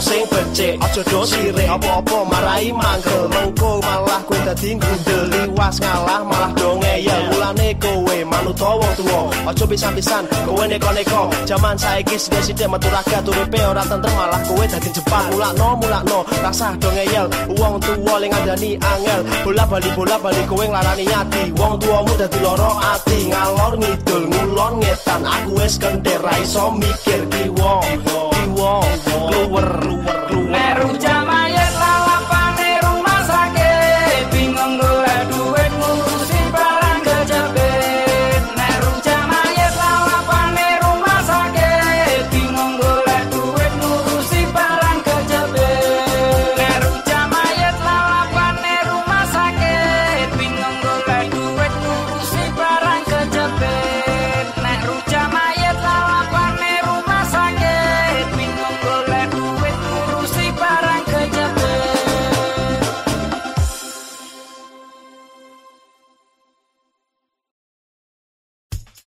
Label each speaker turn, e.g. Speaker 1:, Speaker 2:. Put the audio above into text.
Speaker 1: wong sing becik. Aja do sire apa-apa marai mangkel mengko malah kowe dadi liwas ngalah malah do ngeyel. Ulane kowe manut wong tuwa. Aja pisan-pisan kowe neko-neko. Jaman saiki sithik-sithik metu raga turipe ora tentrem malah kowe dadi jepang mulakno mulakno rasah do ngeyel. Wong tuwa ling ngandani angel. Bola bali bola bali kowe nglarani ati. Wong tuwamu dadi loro ati. Ngalor ngidul ngulon ngetan. Aku wis kendera iso mikir kiwa
Speaker 2: kiwa.